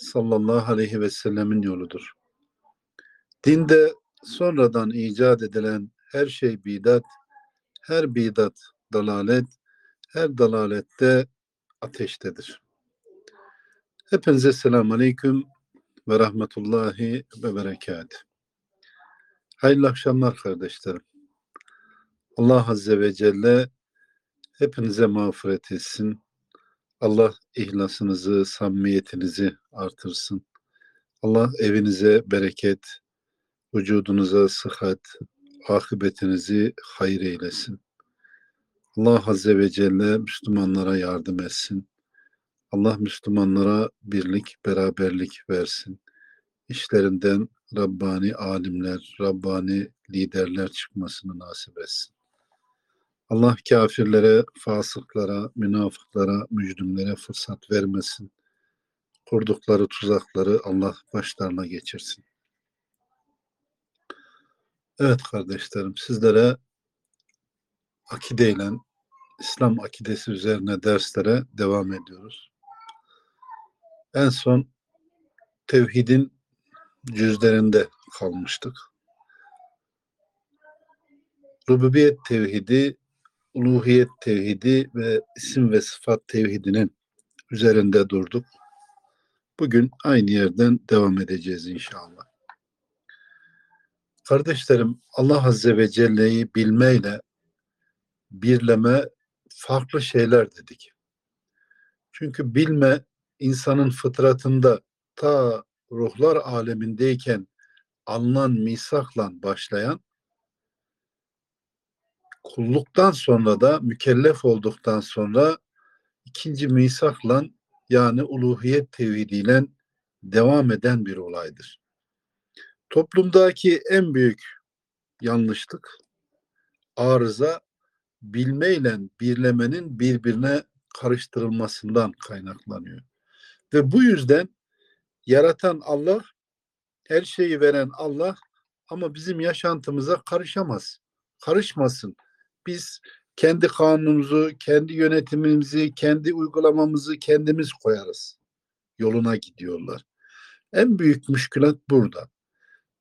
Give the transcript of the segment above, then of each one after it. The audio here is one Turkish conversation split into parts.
sallallahu aleyhi ve sellemin yoludur. Dinde sonradan icat edilen her şey bidat, her bidat dalalet, her dalalette ateştedir. Hepinize selamun aleyküm ve rahmetullahi ve berekat. Hayırlı akşamlar kardeşlerim. Allah Azze ve Celle hepinize mağfiret etsin. Allah ihlasınızı, samimiyetinizi artırsın. Allah evinize bereket, vücudunuza sıhhat, akıbetinizi hayır eylesin. Allah Azze ve Celle Müslümanlara yardım etsin. Allah Müslümanlara birlik, beraberlik versin. İşlerinden Rabbani alimler, Rabbani liderler çıkmasını nasip etsin. Allah kafirlere, fasıklara, münafıklara, mücrimlere fırsat vermesin. Kurdukları tuzakları Allah başlarına geçirsin. Evet kardeşlerim sizlere akideyle İslam akidesi üzerine derslere devam ediyoruz. En son tevhidin cüzlerinde kalmıştık. Rububiyet tevhidi uluhiyet tevhidi ve isim ve sıfat tevhidinin üzerinde durduk. Bugün aynı yerden devam edeceğiz inşallah. Kardeşlerim Allah Azze ve Celle'yi bilmeyle birleme farklı şeyler dedik. Çünkü bilme insanın fıtratında ta ruhlar alemindeyken alınan misakla başlayan kulluktan sonra da mükellef olduktan sonra ikinci misakla yani uluhiyet tevhidiyle devam eden bir olaydır. Toplumdaki en büyük yanlışlık arıza bilmeyle birlemenin birbirine karıştırılmasından kaynaklanıyor. Ve bu yüzden yaratan Allah, her şeyi veren Allah ama bizim yaşantımıza karışamaz. Karışmasın biz kendi kanunumuzu, kendi yönetimimizi, kendi uygulamamızı kendimiz koyarız. Yoluna gidiyorlar. En büyük müşkülat burada.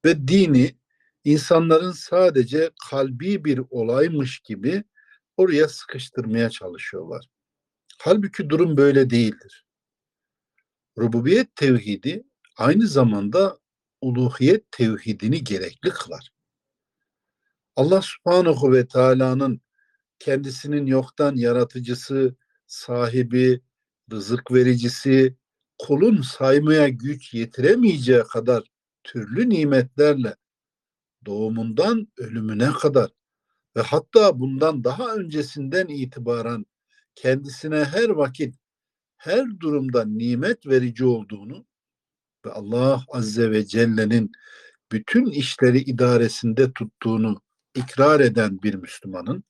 Ve dini insanların sadece kalbi bir olaymış gibi oraya sıkıştırmaya çalışıyorlar. Halbuki durum böyle değildir. Rububiyet tevhidi aynı zamanda uluhiyet tevhidini gerekli kılar. Allah subhanahu ve teala'nın kendisinin yoktan yaratıcısı, sahibi, rızık vericisi, kulun saymaya güç yetiremeyeceği kadar türlü nimetlerle doğumundan ölümüne kadar ve hatta bundan daha öncesinden itibaren kendisine her vakit her durumda nimet verici olduğunu ve Allah Azze ve Celle'nin bütün işleri idaresinde tuttuğunu ikrar eden bir Müslümanın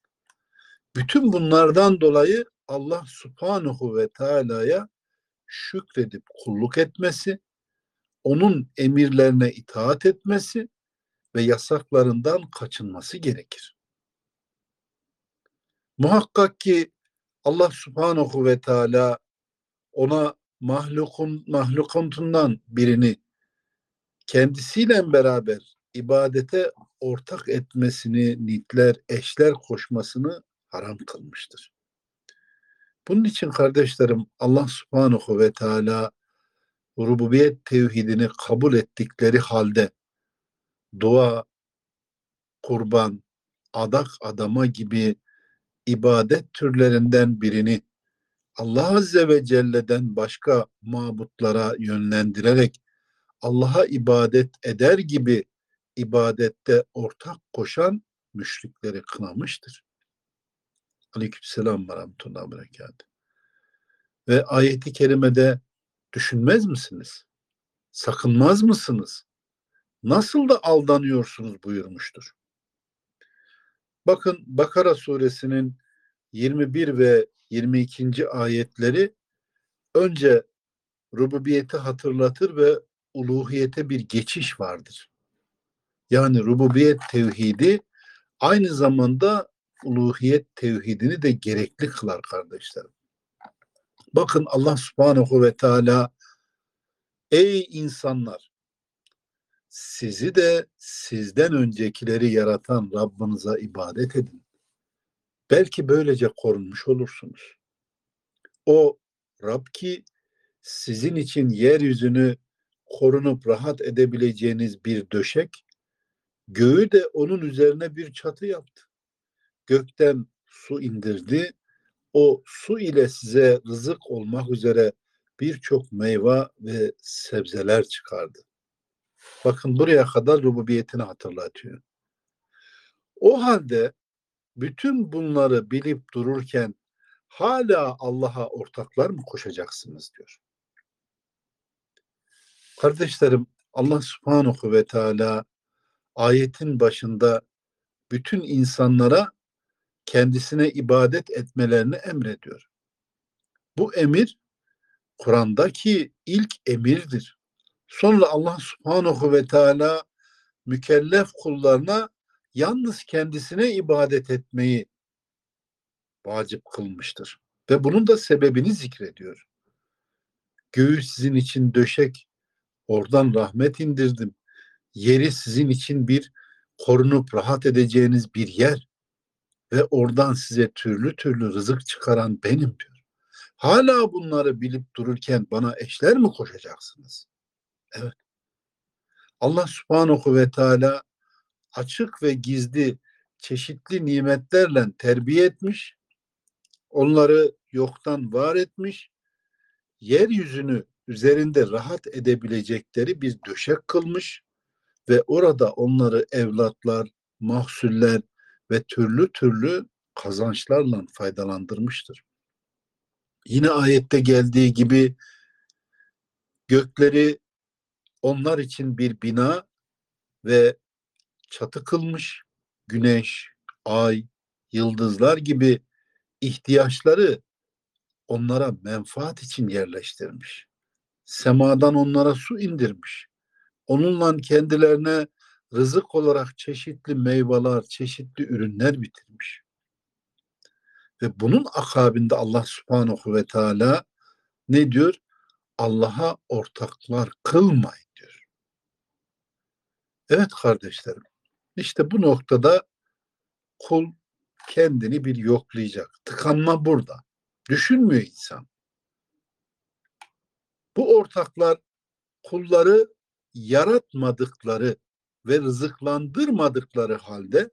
bütün bunlardan dolayı Allah subhanahu ve teala'ya şükredip kulluk etmesi, onun emirlerine itaat etmesi ve yasaklarından kaçınması gerekir. Muhakkak ki Allah subhanahu ve teala ona mahlukun mahlukuntundan birini kendisiyle beraber ibadete ortak etmesini, nitler, eşler koşmasını haram kılmıştır. Bunun için kardeşlerim Allah subhanahu ve teala rububiyet tevhidini kabul ettikleri halde dua, kurban, adak adama gibi ibadet türlerinden birini Allah Azze ve Celle'den başka mabutlara yönlendirerek Allah'a ibadet eder gibi ibadette ortak koşan müşrikleri kınamıştır. Aleykümselam ve rahmetullahi berekat. Ve ayeti kerimede düşünmez misiniz? sakınmaz mısınız? Nasıl da aldanıyorsunuz buyurmuştur. Bakın Bakara suresinin 21 ve 22. ayetleri önce rububiyeti hatırlatır ve uluhiyete bir geçiş vardır. Yani rububiyet tevhidi aynı zamanda uluhiyet tevhidini de gerekli kılar kardeşlerim. Bakın Allah subhanahu ve teala ey insanlar sizi de sizden öncekileri yaratan Rabbinize ibadet edin. Belki böylece korunmuş olursunuz. O Rab ki sizin için yeryüzünü korunup rahat edebileceğiniz bir döşek, göğü de onun üzerine bir çatı yaptı. Gökten su indirdi, o su ile size rızık olmak üzere birçok meyve ve sebzeler çıkardı. Bakın buraya kadar rububiyetini hatırlatıyor. O halde bütün bunları bilip dururken hala Allah'a ortaklar mı koşacaksınız diyor. Kardeşlerim Allah subhanahu ve teala ayetin başında bütün insanlara kendisine ibadet etmelerini emrediyor. Bu emir Kur'an'daki ilk emirdir. Sonra Allah subhanahu ve teala mükellef kullarına yalnız kendisine ibadet etmeyi vacip kılmıştır. Ve bunun da sebebini zikrediyor. Göğü sizin için döşek, oradan rahmet indirdim. Yeri sizin için bir korunup rahat edeceğiniz bir yer ve oradan size türlü türlü rızık çıkaran benim diyor. Hala bunları bilip dururken bana eşler mi koşacaksınız? Evet. Allah subhanahu ve teala açık ve gizli çeşitli nimetlerle terbiye etmiş, onları yoktan var etmiş, yeryüzünü üzerinde rahat edebilecekleri bir döşek kılmış ve orada onları evlatlar, mahsuller ve türlü türlü kazançlarla faydalandırmıştır. Yine ayette geldiği gibi gökleri onlar için bir bina ve çatı kılmış, güneş, ay, yıldızlar gibi ihtiyaçları onlara menfaat için yerleştirmiş. Semadan onlara su indirmiş. Onunla kendilerine rızık olarak çeşitli meyveler, çeşitli ürünler bitirmiş. Ve bunun akabinde Allah subhanahu ve teala ne diyor? Allah'a ortaklar kılmayın diyor. Evet kardeşlerim, işte bu noktada kul kendini bir yoklayacak. Tıkanma burada. Düşünmüyor insan. Bu ortaklar kulları yaratmadıkları ve rızıklandırmadıkları halde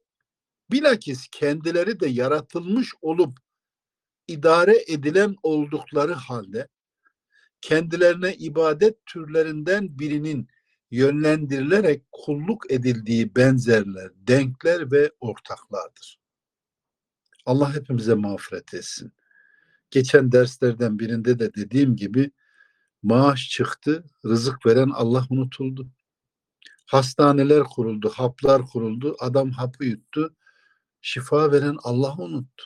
bilakis kendileri de yaratılmış olup idare edilen oldukları halde kendilerine ibadet türlerinden birinin yönlendirilerek kulluk edildiği benzerler, denkler ve ortaklardır. Allah hepimize mağfiret etsin. Geçen derslerden birinde de dediğim gibi maaş çıktı, rızık veren Allah unutuldu. Hastaneler kuruldu, haplar kuruldu, adam hapı yuttu, şifa veren Allah unuttu.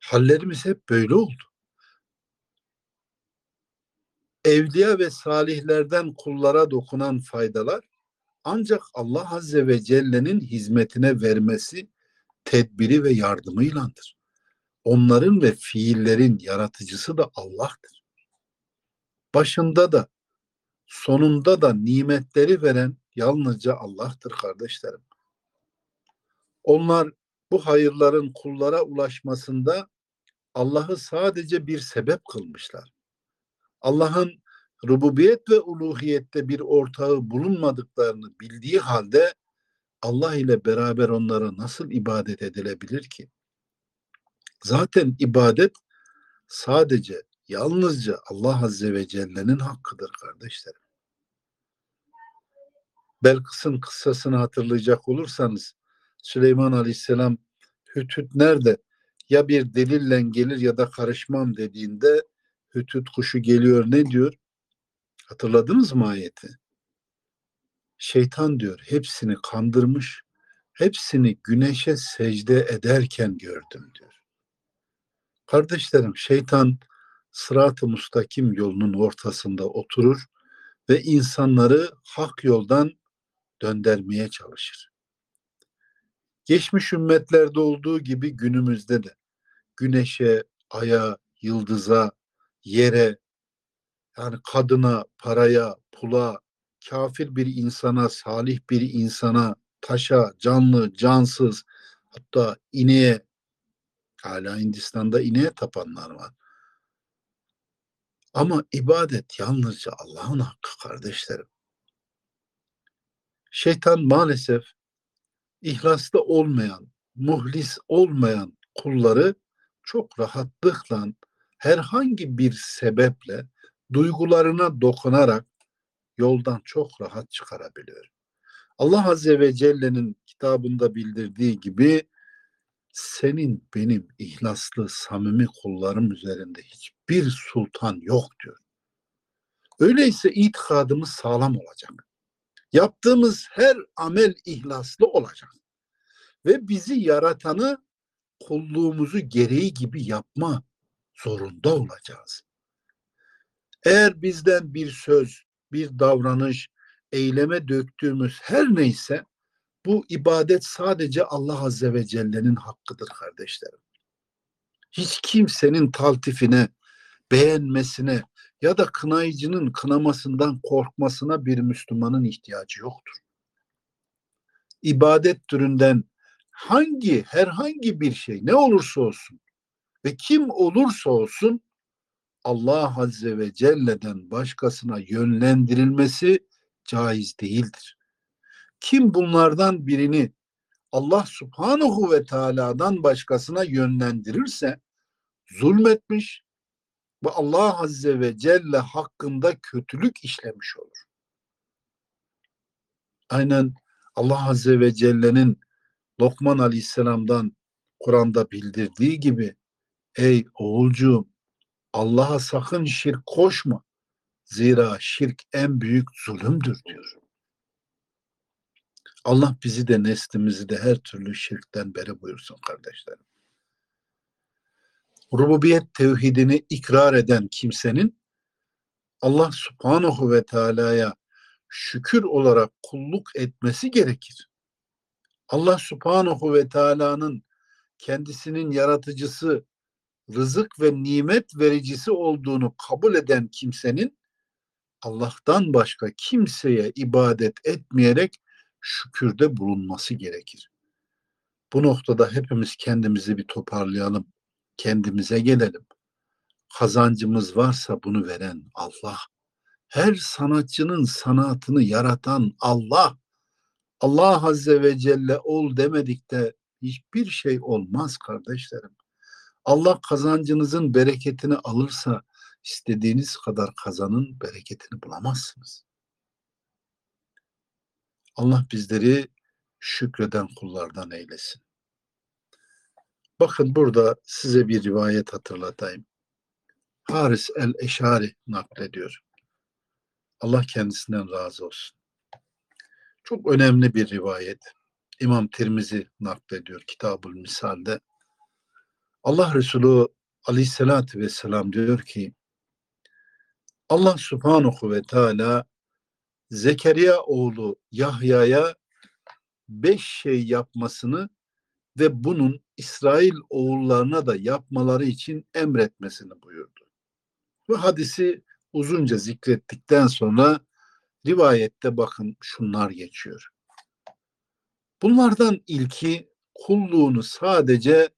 Hallerimiz hep böyle oldu. Evliya ve salihlerden kullara dokunan faydalar ancak Allah Azze ve Celle'nin hizmetine vermesi tedbiri ve yardımıylandır. Onların ve fiillerin yaratıcısı da Allah'tır. Başında da sonunda da nimetleri veren yalnızca Allah'tır kardeşlerim. Onlar bu hayırların kullara ulaşmasında Allah'ı sadece bir sebep kılmışlar. Allah'ın rububiyet ve uluhiyette bir ortağı bulunmadıklarını bildiği halde Allah ile beraber onlara nasıl ibadet edilebilir ki? Zaten ibadet sadece yalnızca Allah Azze ve Celle'nin hakkıdır kardeşlerim. Belkıs'ın kıssasını hatırlayacak olursanız Süleyman Aleyhisselam Hüt nerede? Ya bir delille gelir ya da karışmam dediğinde Hüt kuşu geliyor ne diyor? Hatırladınız mı ayeti? Şeytan diyor hepsini kandırmış, hepsini güneşe secde ederken gördüm diyor. Kardeşlerim şeytan sırat-ı mustakim yolunun ortasında oturur ve insanları hak yoldan döndürmeye çalışır. Geçmiş ümmetlerde olduğu gibi günümüzde de güneşe, aya, yıldıza, yere, yani kadına, paraya, pula, kafir bir insana, salih bir insana, taşa, canlı, cansız, hatta ineğe, hala Hindistan'da ineğe tapanlar var. Ama ibadet yalnızca Allah'ın hakkı kardeşlerim. Şeytan maalesef ihlaslı olmayan, muhlis olmayan kulları çok rahatlıkla herhangi bir sebeple duygularına dokunarak yoldan çok rahat çıkarabiliyor. Allah Azze ve Celle'nin kitabında bildirdiği gibi senin benim ihlaslı, samimi kullarım üzerinde hiçbir sultan yok diyor. Öyleyse itikadımız sağlam olacak. Yaptığımız her amel ihlaslı olacak. Ve bizi yaratanı kulluğumuzu gereği gibi yapma zorunda olacağız. Eğer bizden bir söz, bir davranış, eyleme döktüğümüz her neyse bu ibadet sadece Allah Azze ve Celle'nin hakkıdır kardeşlerim. Hiç kimsenin taltifine, beğenmesine ya da kınayıcının kınamasından korkmasına bir Müslümanın ihtiyacı yoktur. İbadet türünden hangi herhangi bir şey ne olursa olsun ve kim olursa olsun Allah Azze ve Celle'den başkasına yönlendirilmesi caiz değildir. Kim bunlardan birini Allah Subhanahu ve Teala'dan başkasına yönlendirirse zulmetmiş ve Allah Azze ve Celle hakkında kötülük işlemiş olur. Aynen Allah Azze ve Celle'nin Lokman Aleyhisselam'dan Kur'an'da bildirdiği gibi ey oğulcuğum Allah'a sakın şirk koşma. Zira şirk en büyük zulümdür diyor. Allah bizi de neslimizi de her türlü şirkten beri buyursun kardeşlerim. Rububiyet tevhidini ikrar eden kimsenin Allah subhanahu ve teala'ya şükür olarak kulluk etmesi gerekir. Allah subhanahu ve teala'nın kendisinin yaratıcısı, rızık ve nimet vericisi olduğunu kabul eden kimsenin Allah'tan başka kimseye ibadet etmeyerek şükürde bulunması gerekir. Bu noktada hepimiz kendimizi bir toparlayalım. Kendimize gelelim. Kazancımız varsa bunu veren Allah. Her sanatçının sanatını yaratan Allah. Allah Azze ve Celle ol demedik de hiçbir şey olmaz kardeşlerim. Allah kazancınızın bereketini alırsa istediğiniz kadar kazanın bereketini bulamazsınız. Allah bizleri şükreden kullardan eylesin. Bakın burada size bir rivayet hatırlatayım. Haris el-Eşari naklediyor. Allah kendisinden razı olsun. Çok önemli bir rivayet. İmam Tirmizi naklediyor Kitabul Misal'de. Allah Resulü aleyhissalatü vesselam diyor ki Allah subhanahu ve teala Zekeriya oğlu Yahya'ya beş şey yapmasını ve bunun İsrail oğullarına da yapmaları için emretmesini buyurdu. Bu hadisi uzunca zikrettikten sonra rivayette bakın şunlar geçiyor. Bunlardan ilki kulluğunu sadece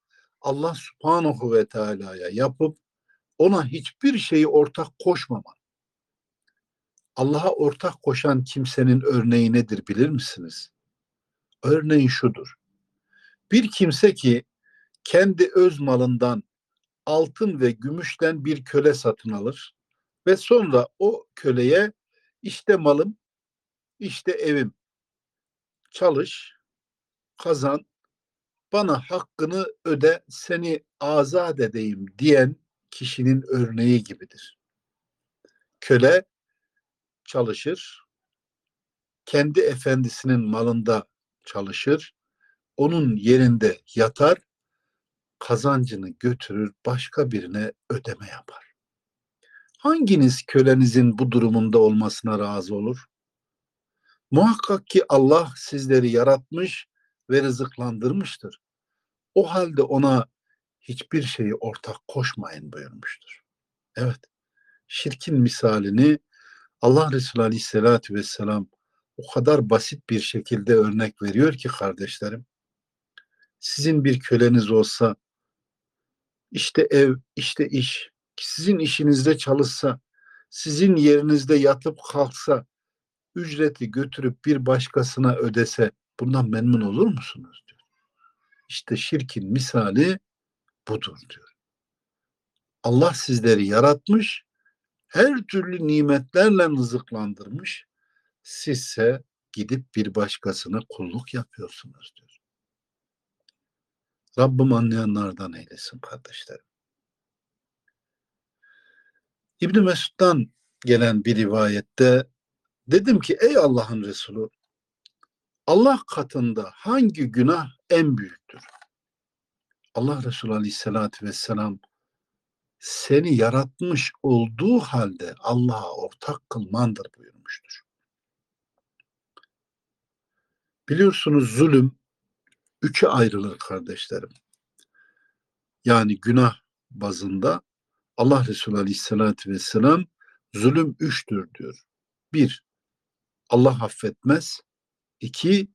Allah subhanahu ve teala'ya yapıp ona hiçbir şeyi ortak koşmaman. Allah'a ortak koşan kimsenin örneği nedir bilir misiniz? Örneğin şudur. Bir kimse ki kendi öz malından altın ve gümüşten bir köle satın alır ve sonra o köleye işte malım, işte evim, çalış, kazan, bana hakkını öde, seni azat edeyim diyen kişinin örneği gibidir. Köle çalışır, kendi efendisinin malında çalışır, onun yerinde yatar, kazancını götürür, başka birine ödeme yapar. Hanginiz kölenizin bu durumunda olmasına razı olur? Muhakkak ki Allah sizleri yaratmış ve rızıklandırmıştır. O halde ona hiçbir şeyi ortak koşmayın buyurmuştur. Evet, şirkin misalini Allah Resulü Aleyhisselatü Vesselam o kadar basit bir şekilde örnek veriyor ki kardeşlerim. Sizin bir köleniz olsa, işte ev, işte iş, sizin işinizde çalışsa, sizin yerinizde yatıp kalksa, ücreti götürüp bir başkasına ödese, bundan memnun olur musunuz? diyor. İşte şirkin misali budur diyor. Allah sizleri yaratmış, her türlü nimetlerle rızıklandırmış. Sizse gidip bir başkasına kulluk yapıyorsunuz diyor. Rabbim anlayanlardan eylesin kardeşlerim. İbni Mesud'dan gelen bir rivayette dedim ki ey Allah'ın Resulü Allah katında hangi günah en büyüktür? Allah Resulü Aleyhisselatü Vesselam seni yaratmış olduğu halde Allah'a ortak kılmandır buyurmuştur. Biliyorsunuz zulüm üçe ayrılır kardeşlerim. Yani günah bazında Allah Resulü Aleyhisselatü Vesselam zulüm üçtür diyor. Bir, Allah affetmez. İki,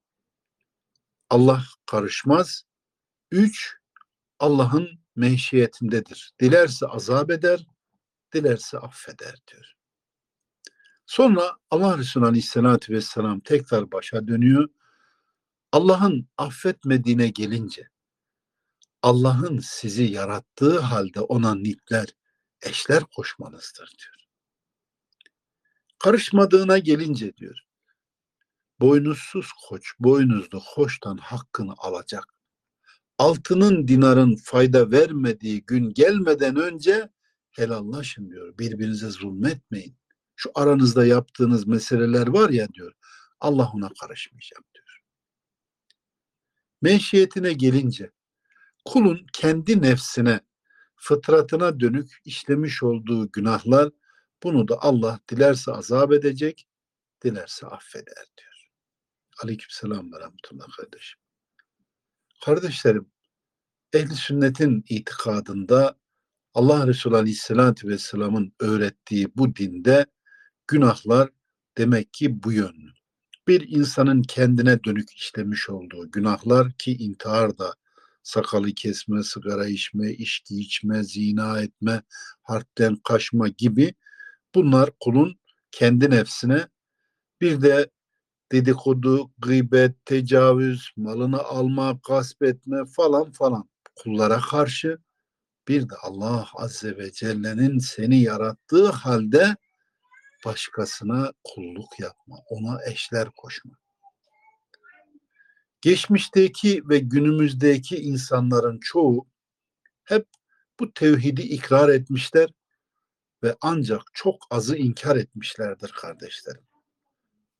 Allah karışmaz. Üç, Allah'ın menşiyetindedir. Dilerse azap eder, dilerse affeder diyor. Sonra Allah Resulü Aleyhisselatü Vesselam tekrar başa dönüyor. Allah'ın affetmediğine gelince Allah'ın sizi yarattığı halde ona nitler, eşler koşmanızdır diyor. Karışmadığına gelince diyor. Boynuzsuz koç, boynuzlu koçtan hakkını alacak. Altının dinarın fayda vermediği gün gelmeden önce helallaşın diyor. Birbirinize zulmetmeyin. Şu aranızda yaptığınız meseleler var ya diyor. Allah ona karışmayacak diyor. Menşiyetine gelince kulun kendi nefsine, fıtratına dönük işlemiş olduğu günahlar bunu da Allah dilerse azap edecek, dilerse affeder diyor. Aleykümselam ve rahmetullah kardeşim. Kardeşlerim, ehli sünnetin itikadında Allah Resulü Aleyhisselatü Vesselam'ın öğrettiği bu dinde günahlar demek ki bu yönlü. Bir insanın kendine dönük işlemiş olduğu günahlar ki intihar da sakalı kesme, sigara içme, içki içme, zina etme, harpten kaçma gibi bunlar kulun kendi nefsine bir de dedikodu, gıybet, tecavüz, malını alma, gasp etme falan falan kullara karşı bir de Allah Azze ve Celle'nin seni yarattığı halde başkasına kulluk yapma, ona eşler koşma. Geçmişteki ve günümüzdeki insanların çoğu hep bu tevhidi ikrar etmişler ve ancak çok azı inkar etmişlerdir kardeşlerim.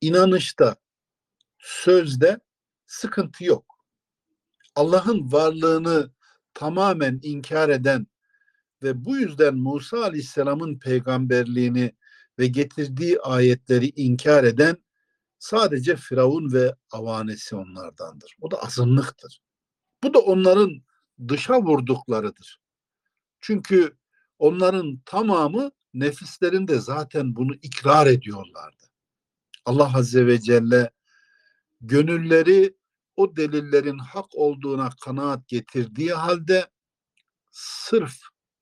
İnanışta, sözde sıkıntı yok. Allah'ın varlığını tamamen inkar eden ve bu yüzden Musa Aleyhisselam'ın peygamberliğini ve getirdiği ayetleri inkar eden sadece Firavun ve avanesi onlardandır. O da azınlıktır. Bu da onların dışa vurduklarıdır. Çünkü onların tamamı nefislerinde zaten bunu ikrar ediyorlardı. Allah Azze ve Celle gönülleri o delillerin hak olduğuna kanaat getirdiği halde sırf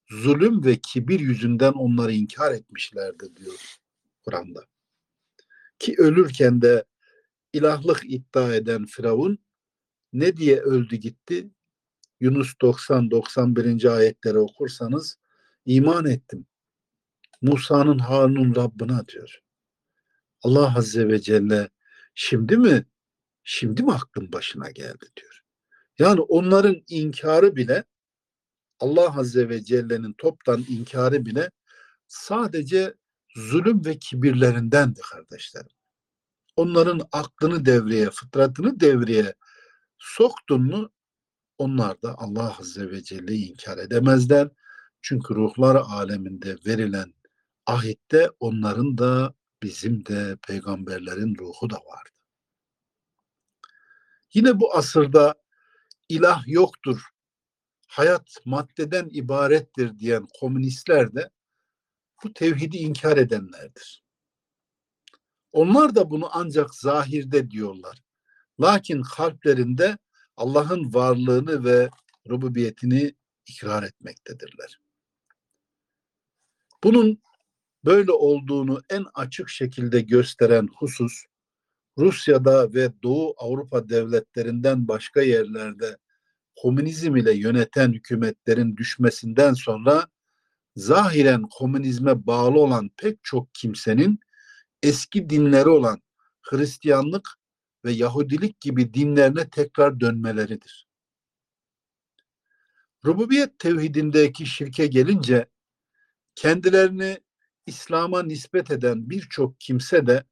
zulüm ve kibir yüzünden onları inkar etmişlerdi diyor Kur'an'da. Ki ölürken de ilahlık iddia eden Firavun ne diye öldü gitti? Yunus 90-91. ayetleri okursanız iman ettim. Musa'nın Harun'un Rabbına diyor. Allah Azze ve Celle şimdi mi şimdi mi aklın başına geldi diyor. Yani onların inkarı bile Allah Azze ve Celle'nin toptan inkarı bile sadece zulüm ve kibirlerindendi kardeşlerim. Onların aklını devreye, fıtratını devreye soktun mu onlar da Allah Azze ve Celle'yi inkar edemezler. Çünkü ruhlar aleminde verilen ahitte onların da bizim de peygamberlerin ruhu da vardı. Yine bu asırda ilah yoktur, hayat maddeden ibarettir diyen komünistler de bu tevhidi inkar edenlerdir. Onlar da bunu ancak zahirde diyorlar. Lakin kalplerinde Allah'ın varlığını ve rububiyetini ikrar etmektedirler. Bunun böyle olduğunu en açık şekilde gösteren husus Rusya'da ve Doğu Avrupa devletlerinden başka yerlerde komünizm ile yöneten hükümetlerin düşmesinden sonra zahiren komünizme bağlı olan pek çok kimsenin eski dinleri olan Hristiyanlık ve Yahudilik gibi dinlerine tekrar dönmeleridir. Rububiyet tevhidindeki şirke gelince kendilerini İslam'a nispet eden birçok kimse de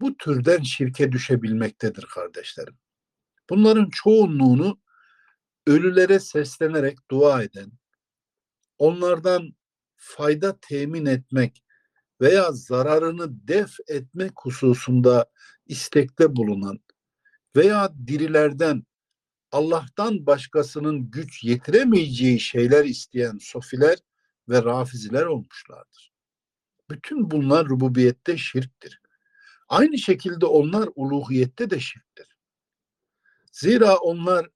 bu türden şirke düşebilmektedir kardeşlerim. Bunların çoğunluğunu ölülere seslenerek dua eden, onlardan fayda temin etmek veya zararını def etmek hususunda istekte bulunan veya dirilerden Allah'tan başkasının güç yetiremeyeceği şeyler isteyen sofiler ve rafiziler olmuşlardır. Bütün bunlar rububiyette şirktir. Aynı şekilde onlar uluhiyette de şirktir. Zira onlar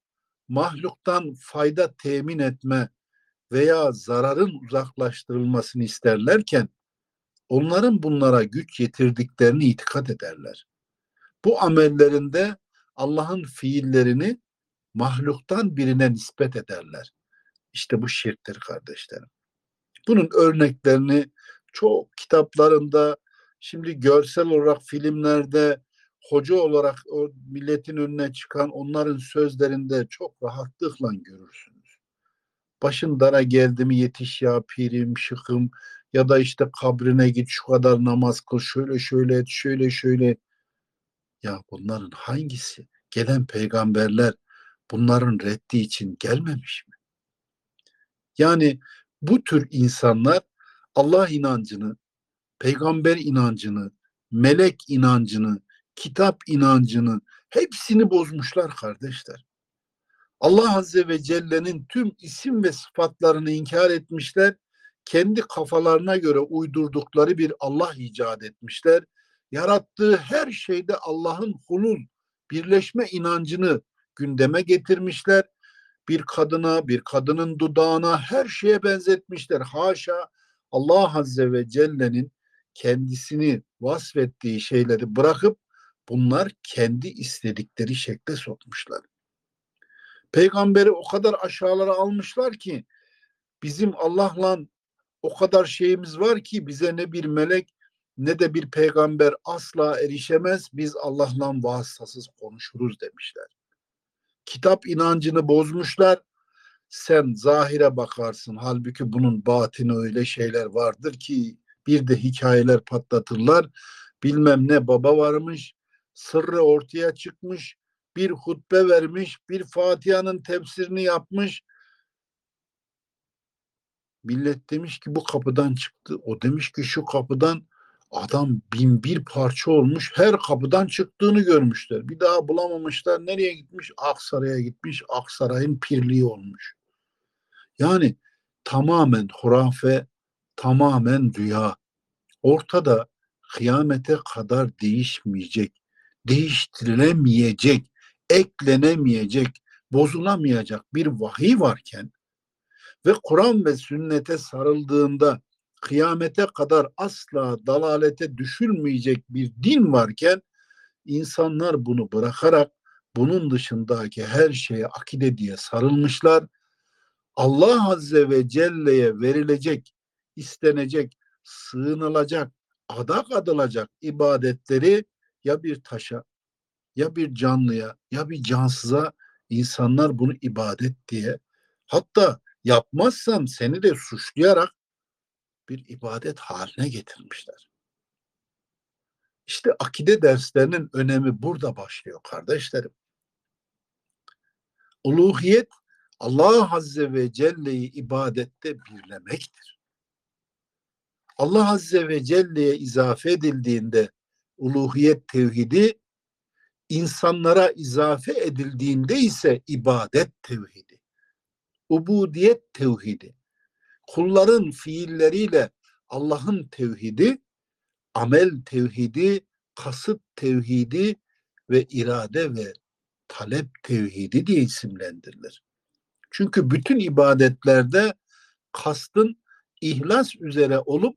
mahluktan fayda temin etme veya zararın uzaklaştırılmasını isterlerken onların bunlara güç yetirdiklerini itikat ederler. Bu amellerinde Allah'ın fiillerini mahluktan birine nispet ederler. İşte bu şirktir kardeşlerim. Bunun örneklerini çok kitaplarında, şimdi görsel olarak filmlerde, hoca olarak o milletin önüne çıkan onların sözlerinde çok rahatlıkla görürsünüz. Başın dara geldi mi yetiş ya pirim, şıkım ya da işte kabrine git şu kadar namaz kıl, şöyle şöyle et, şöyle şöyle. Ya bunların hangisi? Gelen peygamberler bunların reddi için gelmemiş mi? Yani bu tür insanlar Allah inancını, peygamber inancını, melek inancını, kitap inancını hepsini bozmuşlar kardeşler. Allah Azze ve Celle'nin tüm isim ve sıfatlarını inkar etmişler. Kendi kafalarına göre uydurdukları bir Allah icat etmişler. Yarattığı her şeyde Allah'ın hulul, birleşme inancını gündeme getirmişler. Bir kadına, bir kadının dudağına her şeye benzetmişler. Haşa Allah Azze ve Celle'nin kendisini vasfettiği şeyleri bırakıp bunlar kendi istedikleri şekle sokmuşlar. Peygamberi o kadar aşağılara almışlar ki bizim Allah'la o kadar şeyimiz var ki bize ne bir melek ne de bir peygamber asla erişemez. Biz Allah'la vasıtasız konuşuruz demişler. Kitap inancını bozmuşlar. Sen zahire bakarsın. Halbuki bunun batini öyle şeyler vardır ki bir de hikayeler patlatırlar. Bilmem ne baba varmış. Sırrı ortaya çıkmış. Bir hutbe vermiş. Bir Fatiha'nın tefsirini yapmış. Millet demiş ki bu kapıdan çıktı. O demiş ki şu kapıdan adam bin bir parça olmuş. Her kapıdan çıktığını görmüşler. Bir daha bulamamışlar. Nereye gitmiş? Aksaray'a gitmiş. Aksaray'ın pirliği olmuş. Yani tamamen hurafe, tamamen rüya. Ortada kıyamete kadar değişmeyecek, değiştirilemeyecek, eklenemeyecek, bozulamayacak bir vahiy varken ve Kur'an ve sünnete sarıldığında kıyamete kadar asla dalalete düşülmeyecek bir din varken insanlar bunu bırakarak bunun dışındaki her şeye akide diye sarılmışlar. Allah Azze ve Celle'ye verilecek, istenecek, sığınılacak, adak adılacak ibadetleri ya bir taşa, ya bir canlıya, ya bir cansıza insanlar bunu ibadet diye hatta yapmazsam seni de suçlayarak bir ibadet haline getirmişler. İşte akide derslerinin önemi burada başlıyor kardeşlerim. Uluhiyet Allah Azze ve Celle'yi ibadette birlemektir. Allah Azze ve Celle'ye izafe edildiğinde uluhiyet tevhidi, insanlara izafe edildiğinde ise ibadet tevhidi, ubudiyet tevhidi, kulların fiilleriyle Allah'ın tevhidi, amel tevhidi, kasıt tevhidi ve irade ve talep tevhidi diye isimlendirilir. Çünkü bütün ibadetlerde kastın ihlas üzere olup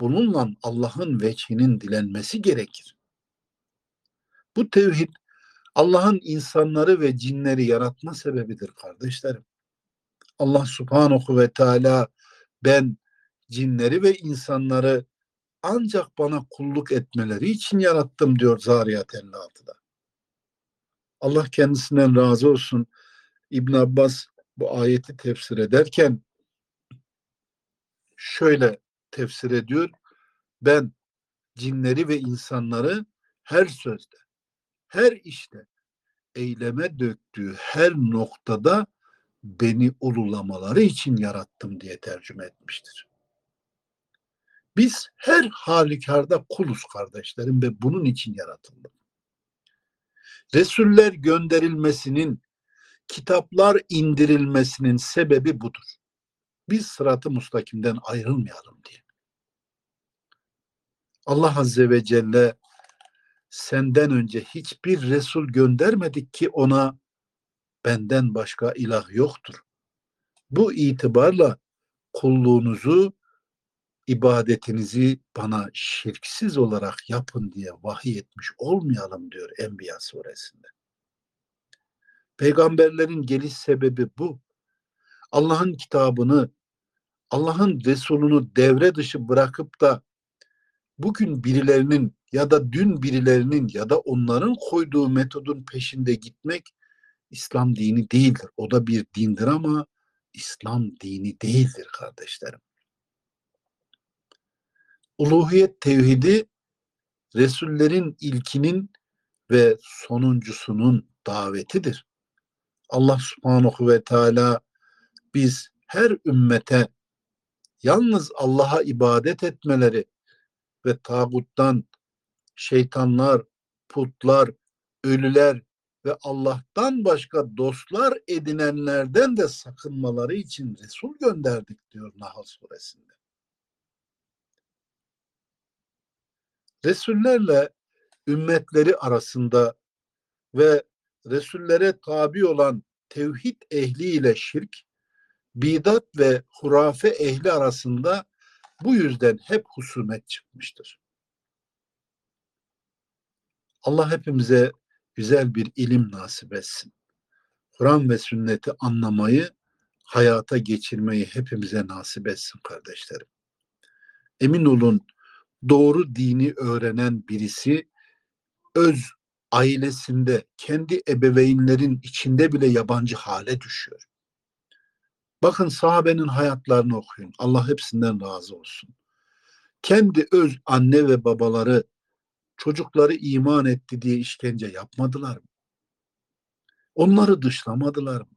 bununla Allah'ın veçhinin dilenmesi gerekir. Bu tevhid Allah'ın insanları ve cinleri yaratma sebebidir kardeşlerim. Allah subhanahu ve teala ben cinleri ve insanları ancak bana kulluk etmeleri için yarattım diyor Zariyat 56'da. Allah kendisinden razı olsun. İbn Abbas bu ayeti tefsir ederken şöyle tefsir ediyor. Ben cinleri ve insanları her sözde, her işte, eyleme döktüğü her noktada beni ululamaları için yarattım diye tercüme etmiştir. Biz her halükarda kuluz kardeşlerim ve bunun için yaratıldık. Resuller gönderilmesinin, kitaplar indirilmesinin sebebi budur. Biz sıratı mustakimden ayrılmayalım diye. Allah Azze ve Celle senden önce hiçbir Resul göndermedik ki ona benden başka ilah yoktur. Bu itibarla kulluğunuzu, ibadetinizi bana şirksiz olarak yapın diye vahiy etmiş olmayalım diyor Enbiya suresinde. Peygamberlerin geliş sebebi bu. Allah'ın kitabını, Allah'ın Resulünü devre dışı bırakıp da bugün birilerinin ya da dün birilerinin ya da onların koyduğu metodun peşinde gitmek İslam dini değildir. O da bir dindir ama İslam dini değildir kardeşlerim. Uluhiyet tevhidi Resullerin ilkinin ve sonuncusunun davetidir. Allah subhanahu ve teala biz her ümmete yalnız Allah'a ibadet etmeleri ve tağuttan şeytanlar, putlar, ölüler ve Allah'tan başka dostlar edinenlerden de sakınmaları için Resul gönderdik diyor Nahl suresinde. Resullerle ümmetleri arasında ve Resullere tabi olan tevhid ehli ile şirk, bidat ve hurafe ehli arasında bu yüzden hep husumet çıkmıştır. Allah hepimize güzel bir ilim nasip etsin. Kur'an ve sünneti anlamayı, hayata geçirmeyi hepimize nasip etsin kardeşlerim. Emin olun doğru dini öğrenen birisi öz ailesinde, kendi ebeveynlerin içinde bile yabancı hale düşüyor. Bakın sahabenin hayatlarını okuyun. Allah hepsinden razı olsun. Kendi öz anne ve babaları çocukları iman etti diye işkence yapmadılar mı? Onları dışlamadılar mı?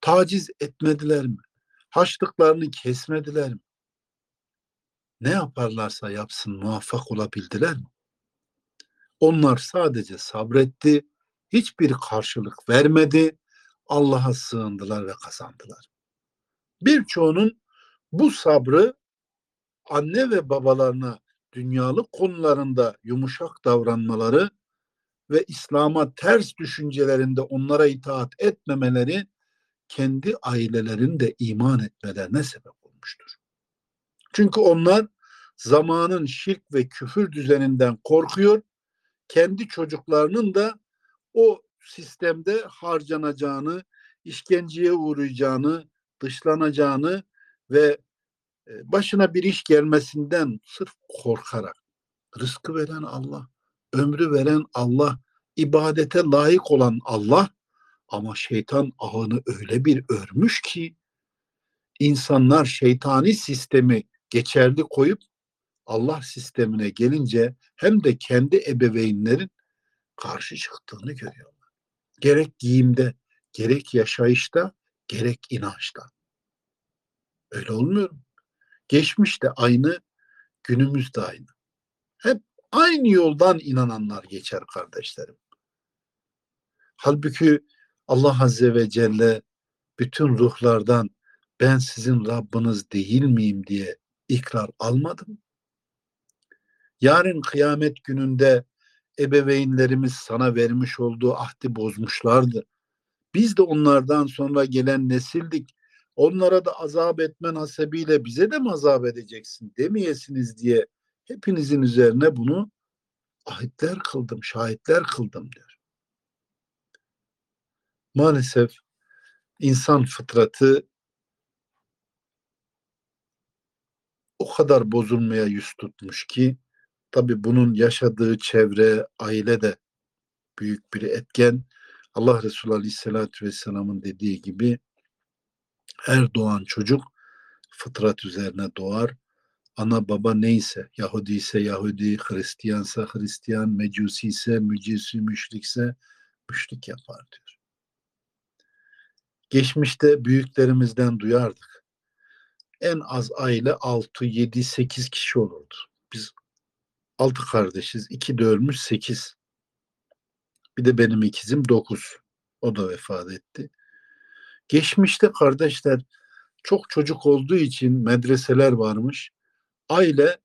Taciz etmediler mi? Haçlıklarını kesmediler mi? Ne yaparlarsa yapsın muvaffak olabildiler mi? Onlar sadece sabretti, hiçbir karşılık vermedi, Allah'a sığındılar ve kazandılar. Birçoğunun bu sabrı anne ve babalarına dünyalık konularında yumuşak davranmaları ve İslam'a ters düşüncelerinde onlara itaat etmemeleri kendi ailelerinde iman etmelerine sebep olmuştur. Çünkü onlar zamanın şirk ve küfür düzeninden korkuyor, kendi çocuklarının da o sistemde harcanacağını, işkenceye uğrayacağını, dışlanacağını ve e, başına bir iş gelmesinden sırf korkarak rızkı veren Allah, ömrü veren Allah, ibadete layık olan Allah ama şeytan ağını öyle bir örmüş ki insanlar şeytani sistemi geçerli koyup Allah sistemine gelince hem de kendi ebeveynlerin karşı çıktığını görüyorlar. Gerek giyimde, gerek yaşayışta, gerek inançta. Öyle olmuyor mu? Geçmişte aynı, günümüzde aynı. Hep aynı yoldan inananlar geçer kardeşlerim. Halbuki Allah Azze ve Celle bütün ruhlardan ben sizin Rabbiniz değil miyim diye ikrar almadım. Yarın kıyamet gününde ebeveynlerimiz sana vermiş olduğu ahdi bozmuşlardı. Biz de onlardan sonra gelen nesildik. Onlara da azap etmen hasebiyle bize de mi azap edeceksin demeyesiniz diye hepinizin üzerine bunu ahitler kıldım, şahitler kıldım diyor. Maalesef insan fıtratı o kadar bozulmaya yüz tutmuş ki tabi bunun yaşadığı çevre, aile de büyük bir etken. Allah Resulü Aleyhisselatü Vesselam'ın dediği gibi her doğan çocuk fıtrat üzerine doğar. Ana baba neyse, Yahudi ise Yahudi, Hristiyansa Hristiyan, Mecusi ise Mücisi, Müşrikse müşrik yapar diyor. Geçmişte büyüklerimizden duyardık. En az aile 6, 7, 8 kişi olurdu. Biz 6 kardeşiz. 2 de ölmüş 8. Bir de benim ikizim 9. O da vefat etti. Geçmişte kardeşler çok çocuk olduğu için medreseler varmış. Aile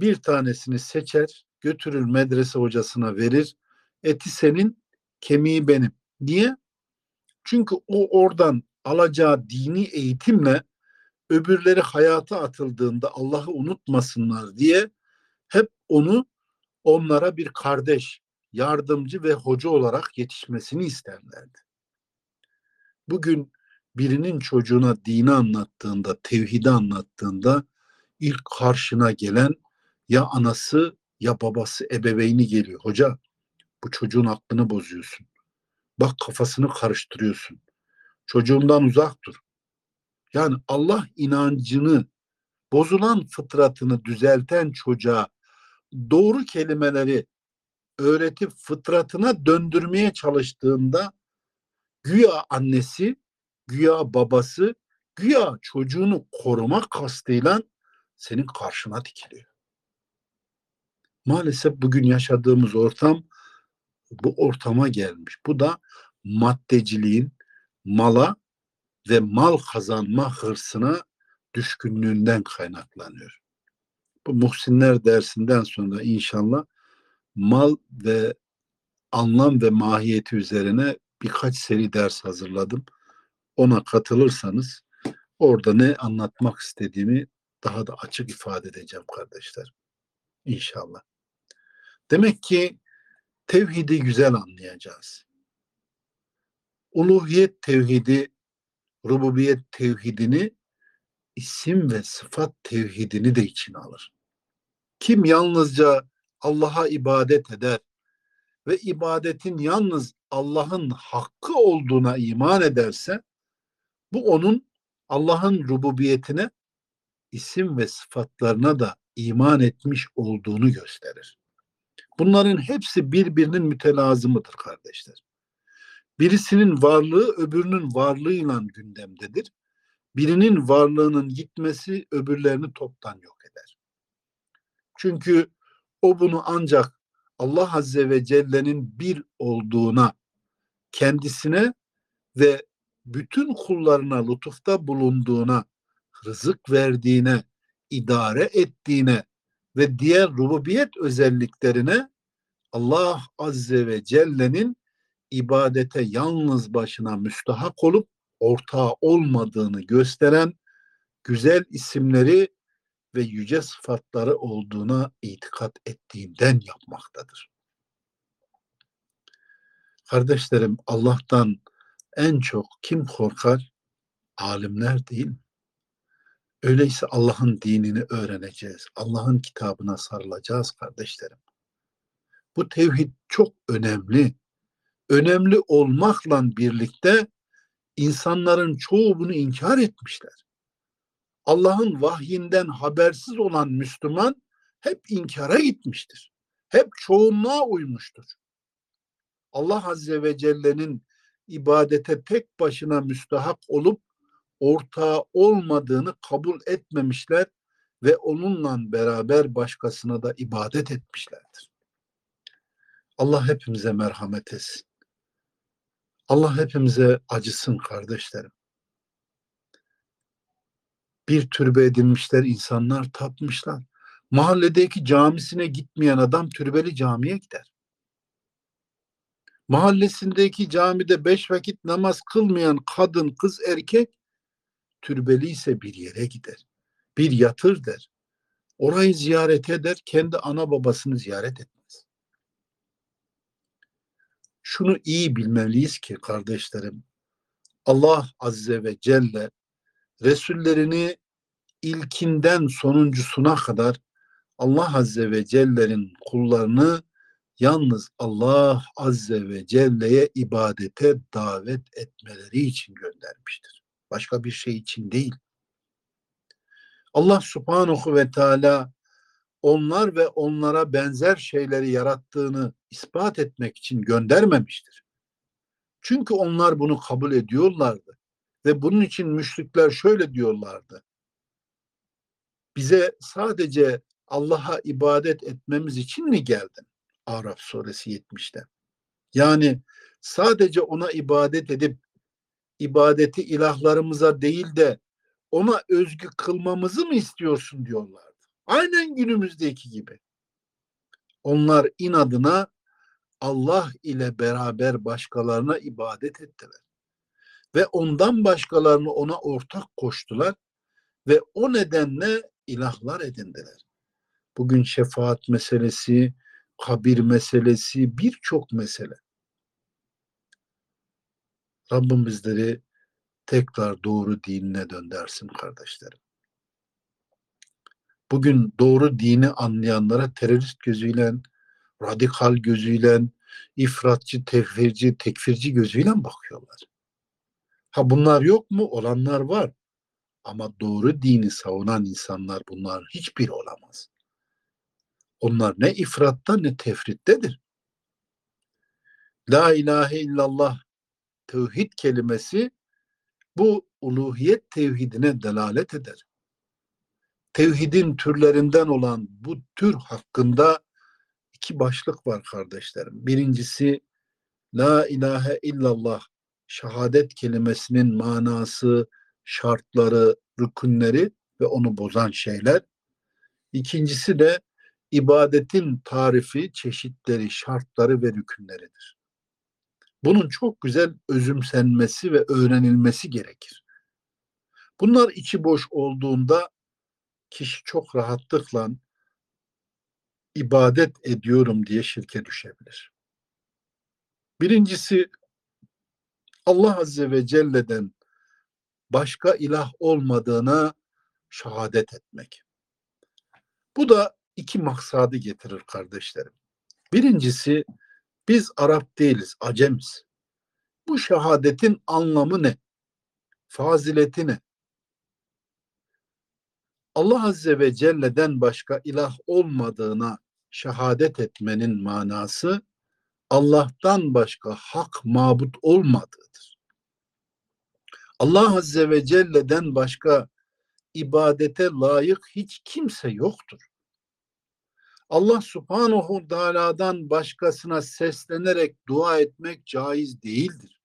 bir tanesini seçer, götürür medrese hocasına verir. Eti senin, kemiği benim. Niye? Çünkü o oradan alacağı dini eğitimle öbürleri hayata atıldığında Allah'ı unutmasınlar diye onu onlara bir kardeş, yardımcı ve hoca olarak yetişmesini isterlerdi. Bugün birinin çocuğuna dini anlattığında, tevhidi anlattığında ilk karşına gelen ya anası ya babası ebeveyni geliyor. Hoca bu çocuğun aklını bozuyorsun. Bak kafasını karıştırıyorsun. Çocuğumdan uzak dur. Yani Allah inancını bozulan fıtratını düzelten çocuğa doğru kelimeleri öğretip fıtratına döndürmeye çalıştığında güya annesi, güya babası, güya çocuğunu koruma kastıyla senin karşına dikiliyor. Maalesef bugün yaşadığımız ortam bu ortama gelmiş. Bu da maddeciliğin mala ve mal kazanma hırsına düşkünlüğünden kaynaklanıyor. Bu Muhsinler dersinden sonra inşallah mal ve anlam ve mahiyeti üzerine birkaç seri ders hazırladım. Ona katılırsanız orada ne anlatmak istediğimi daha da açık ifade edeceğim kardeşler. İnşallah. Demek ki tevhidi güzel anlayacağız. Uluhiyet tevhidi, rububiyet tevhidini, isim ve sıfat tevhidini de içine alır. Kim yalnızca Allah'a ibadet eder ve ibadetin yalnız Allah'ın hakkı olduğuna iman ederse bu onun Allah'ın rububiyetine, isim ve sıfatlarına da iman etmiş olduğunu gösterir. Bunların hepsi birbirinin mütelazımıdır kardeşler. Birisinin varlığı öbürünün varlığıyla gündemdedir. Birinin varlığının gitmesi öbürlerini toptan yok eder. Çünkü o bunu ancak Allah Azze ve Celle'nin bir olduğuna, kendisine ve bütün kullarına lütufta bulunduğuna, rızık verdiğine, idare ettiğine ve diğer rububiyet özelliklerine Allah Azze ve Celle'nin ibadete yalnız başına müstahak olup ortağı olmadığını gösteren güzel isimleri ve yüce sıfatları olduğuna itikat ettiğinden yapmaktadır. Kardeşlerim Allah'tan en çok kim korkar? Alimler değil? Öyleyse Allah'ın dinini öğreneceğiz. Allah'ın kitabına sarılacağız kardeşlerim. Bu tevhid çok önemli. Önemli olmakla birlikte insanların çoğu bunu inkar etmişler. Allah'ın vahyinden habersiz olan Müslüman hep inkara gitmiştir. Hep çoğunluğa uymuştur. Allah Azze ve Celle'nin ibadete tek başına müstahak olup ortağı olmadığını kabul etmemişler ve onunla beraber başkasına da ibadet etmişlerdir. Allah hepimize merhamet etsin. Allah hepimize acısın kardeşlerim. Bir türbe edinmişler, insanlar tapmışlar. Mahalledeki camisine gitmeyen adam türbeli camiye gider. Mahallesindeki camide beş vakit namaz kılmayan kadın, kız, erkek türbeli ise bir yere gider. Bir yatır der. Orayı ziyaret eder, kendi ana babasını ziyaret etmez. Şunu iyi bilmeliyiz ki kardeşlerim, Allah Azze ve Celle Resullerini ilkinden sonuncusuna kadar Allah Azze ve Celle'nin kullarını yalnız Allah Azze ve Celle'ye ibadete davet etmeleri için göndermiştir. Başka bir şey için değil. Allah Subhanahu ve Teala onlar ve onlara benzer şeyleri yarattığını ispat etmek için göndermemiştir. Çünkü onlar bunu kabul ediyorlardı. Ve bunun için müşrikler şöyle diyorlardı. Bize sadece Allah'a ibadet etmemiz için mi geldin? Araf suresi 70'te. Yani sadece ona ibadet edip ibadeti ilahlarımıza değil de ona özgü kılmamızı mı istiyorsun diyorlardı. Aynen günümüzdeki gibi. Onlar inadına Allah ile beraber başkalarına ibadet ettiler. Ve ondan başkalarını ona ortak koştular ve o nedenle ilahlar edindiler. Bugün şefaat meselesi, kabir meselesi, birçok mesele. Rabbim bizleri tekrar doğru dinine döndersin kardeşlerim. Bugün doğru dini anlayanlara terörist gözüyle, radikal gözüyle, ifratçı, tekfirci, tekfirci gözüyle bakıyorlar. Ha bunlar yok mu? Olanlar var. Ama doğru dini savunan insanlar bunlar hiçbiri olamaz. Onlar ne ifratta ne tefrittedir. La ilahe illallah tevhid kelimesi bu uluhiyet tevhidine delalet eder. Tevhidin türlerinden olan bu tür hakkında iki başlık var kardeşlerim. Birincisi La ilahe illallah şehadet kelimesinin manası, şartları, rükünleri ve onu bozan şeyler. İkincisi de ibadetin tarifi, çeşitleri, şartları ve rükünleridir. Bunun çok güzel özümsenmesi ve öğrenilmesi gerekir. Bunlar içi boş olduğunda kişi çok rahatlıkla ibadet ediyorum diye şirke düşebilir. Birincisi Allah Azze ve Celle'den başka ilah olmadığına şehadet etmek. Bu da iki maksadı getirir kardeşlerim. Birincisi biz Arap değiliz, Acemiz. Bu şehadetin anlamı ne? Fazileti ne? Allah Azze ve Celle'den başka ilah olmadığına şehadet etmenin manası Allah'tan başka hak mabut olmadığıdır. Allah Azze ve Celle'den başka ibadete layık hiç kimse yoktur. Allah subhanahu teala'dan başkasına seslenerek dua etmek caiz değildir.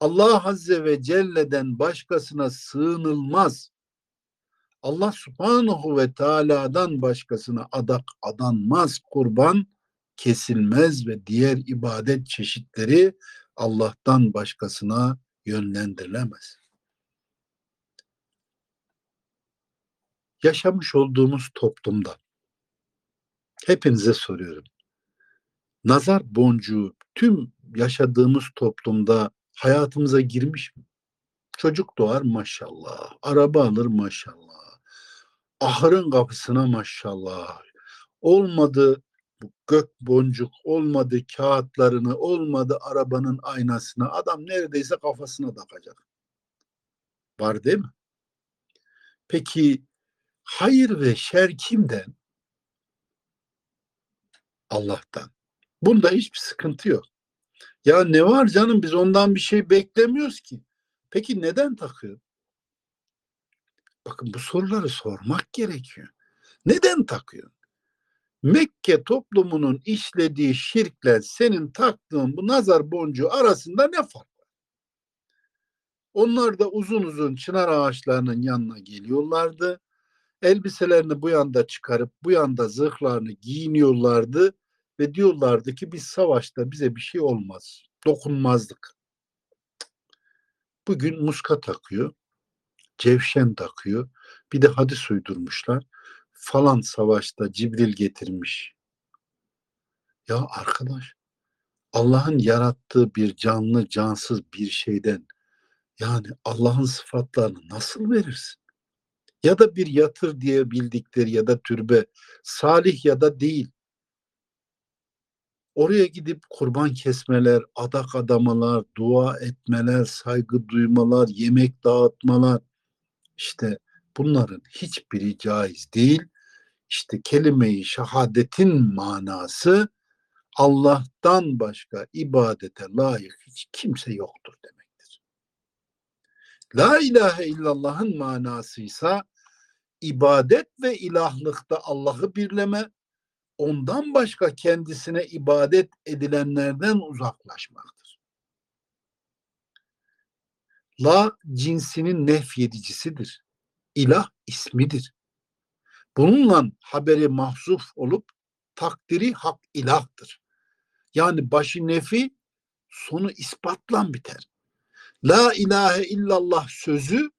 Allah azze ve celle'den başkasına sığınılmaz. Allah subhanahu ve teala'dan başkasına adak adanmaz, kurban kesilmez ve diğer ibadet çeşitleri Allah'tan başkasına yönlendirilemez. Yaşamış olduğumuz toplumda hepinize soruyorum. Nazar boncuğu tüm yaşadığımız toplumda hayatımıza girmiş mi? Çocuk doğar maşallah, araba alır maşallah, ahırın kapısına maşallah, olmadı bu gök boncuk, olmadı kağıtlarını, olmadı arabanın aynasına, adam neredeyse kafasına takacak. Var değil mi? Peki hayır ve şer kimden? Allah'tan. Bunda hiçbir sıkıntı yok. Ya ne var canım biz ondan bir şey beklemiyoruz ki. Peki neden takıyor? Bakın bu soruları sormak gerekiyor. Neden takıyor? Mekke toplumunun işlediği şirkle senin taktığın bu nazar boncuğu arasında ne fark var? Onlar da uzun uzun çınar ağaçlarının yanına geliyorlardı. Elbiselerini bu yanda çıkarıp bu yanda zırhlarını giyiniyorlardı ve diyorlardı ki biz savaşta bize bir şey olmaz. Dokunmazdık. Bugün muska takıyor. Cevşen takıyor. Bir de hadis uydurmuşlar. Falan savaşta Cibril getirmiş. Ya arkadaş Allah'ın yarattığı bir canlı cansız bir şeyden yani Allah'ın sıfatlarını nasıl verirsin? Ya da bir yatır diye bildikleri ya da türbe salih ya da değil. Oraya gidip kurban kesmeler, adak adamalar, dua etmeler, saygı duymalar, yemek dağıtmalar işte bunların hiçbiri caiz değil. İşte kelime-i şehadetin manası Allah'tan başka ibadete layık hiç kimse yoktur demektir. La ilahe illallah'ın manasıysa ibadet ve ilahlıkta Allah'ı birleme, ondan başka kendisine ibadet edilenlerden uzaklaşmaktır. La cinsinin nefyedicisidir. İlah ismidir. Bununla haberi mahzuf olup takdiri hak ilahtır. Yani başı nefi sonu ispatlan biter. La ilahe illallah sözü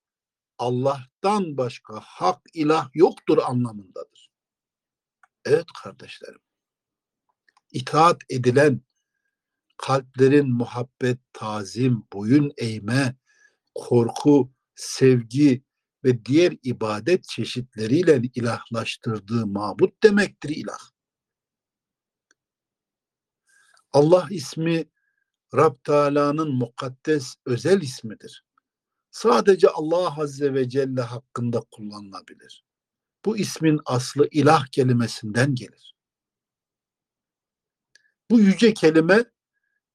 Allah'tan başka hak ilah yoktur anlamındadır. Evet kardeşlerim. İtaat edilen kalplerin muhabbet, tazim, boyun eğme, korku, sevgi ve diğer ibadet çeşitleriyle ilahlaştırdığı mabut demektir ilah. Allah ismi Rab Teala'nın mukaddes özel ismidir. Sadece Allah Azze ve Celle hakkında kullanılabilir. Bu ismin aslı ilah kelimesinden gelir. Bu yüce kelime